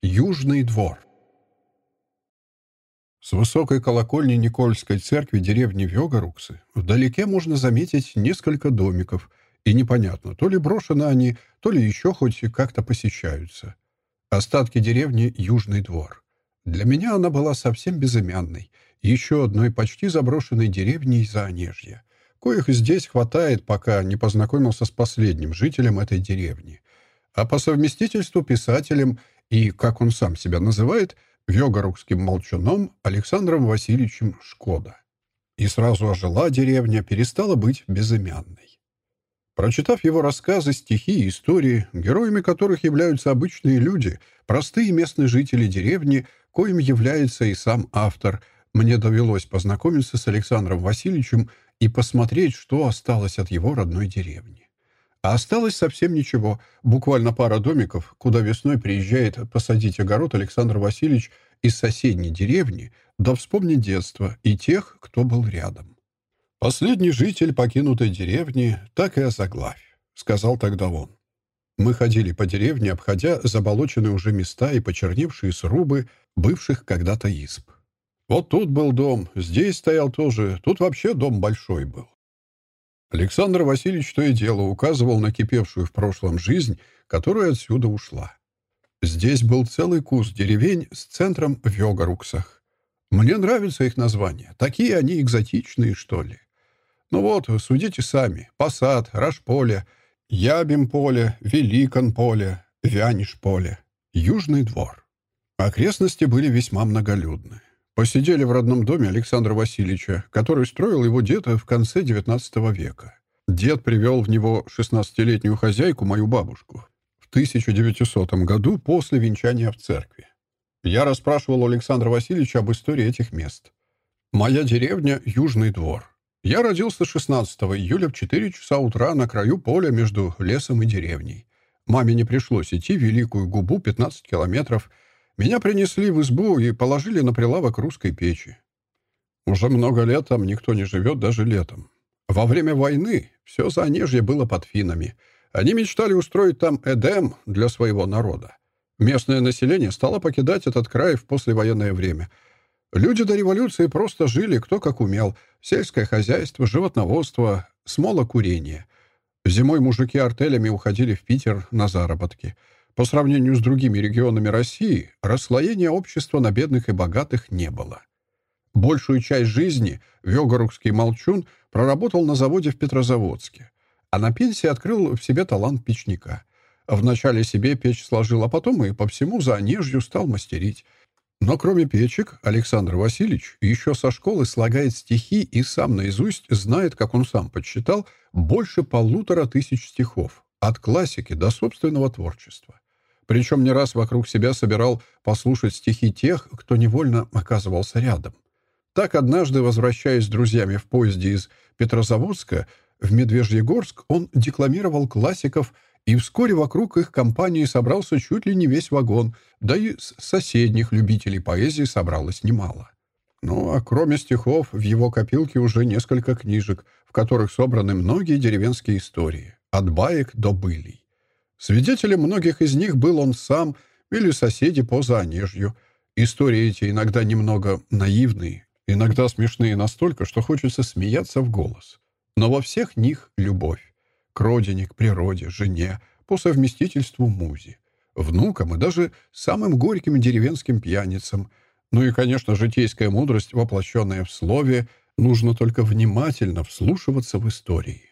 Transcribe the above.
Южный двор. С высокой колокольни Никольской церкви деревни Вёгоруксы вдалеке можно заметить несколько домиков, и непонятно, то ли брошены они, то ли еще хоть как-то посещаются. Остатки деревни Южный двор. Для меня она была совсем безымянной, еще одной почти заброшенной деревней Заонежья, коих здесь хватает, пока не познакомился с последним жителем этой деревни, а по совместительству писателем и, как он сам себя называет, вёгорукским молчуном Александром Васильевичем Шкода. И сразу ожила деревня, перестала быть безымянной. Прочитав его рассказы, стихи и истории, героями которых являются обычные люди, простые местные жители деревни, коим является и сам автор, мне довелось познакомиться с Александром Васильевичем и посмотреть, что осталось от его родной деревни. А осталось совсем ничего, буквально пара домиков, куда весной приезжает посадить огород Александр Васильевич из соседней деревни, да вспомнить детство и тех, кто был рядом. «Последний житель покинутой деревни, так и озаглавь», — сказал тогда он. Мы ходили по деревне, обходя заболоченные уже места и почерневшие срубы бывших когда-то изб. Вот тут был дом, здесь стоял тоже, тут вообще дом большой был. Александр Васильевич то и дело указывал на кипевшую в прошлом жизнь, которая отсюда ушла. Здесь был целый куст деревень с центром в Йогаруксах. Мне нравятся их названия. Такие они экзотичные, что ли. Ну вот, судите сами. Посад, Рашполе, Ябим-поле, Великон-поле, Вяниш-поле, Южный двор. Окрестности были весьма многолюдны. Посидели в родном доме Александра Васильевича, который строил его дед в конце XIX века. Дед привел в него 16-летнюю хозяйку, мою бабушку, в 1900 году после венчания в церкви. Я расспрашивал Александра Васильевича об истории этих мест. Моя деревня — Южный двор. Я родился 16 июля в 4 часа утра на краю поля между лесом и деревней. Маме не пришлось идти великую губу 15 километров — меня принесли в избу и положили на прилавок русской печи. Уже много лет там никто не живет, даже летом. Во время войны все Заонежье было под финами. Они мечтали устроить там Эдем для своего народа. Местное население стало покидать этот край в послевоенное время. Люди до революции просто жили кто как умел. Сельское хозяйство, животноводство, смолокурение. Зимой мужики артелями уходили в Питер на заработки — по сравнению с другими регионами России, расслоения общества на бедных и богатых не было. Большую часть жизни Вёгорукский молчун проработал на заводе в Петрозаводске, а на пенсии открыл в себе талант печника. Вначале себе печь сложил, а потом и по всему за нежью стал мастерить. Но кроме печек, Александр Васильевич еще со школы слагает стихи и сам наизусть знает, как он сам подсчитал, больше полутора тысяч стихов, от классики до собственного творчества. Причем не раз вокруг себя собирал послушать стихи тех, кто невольно оказывался рядом. Так однажды, возвращаясь с друзьями в поезде из Петрозаводска в Медвежьегорск, он декламировал классиков, и вскоре вокруг их компании собрался чуть ли не весь вагон, да и с соседних любителей поэзии собралось немало. Ну, а кроме стихов, в его копилке уже несколько книжек, в которых собраны многие деревенские истории, от баек до былей. Свидетелем многих из них был он сам или соседи по Заонежью. Истории эти иногда немного наивные, иногда смешные настолько, что хочется смеяться в голос. Но во всех них любовь. К родине, к природе, жене, по совместительству музе, внукам и даже самым горьким деревенским пьяницам. Ну и, конечно, житейская мудрость, воплощенная в слове, нужно только внимательно вслушиваться в истории.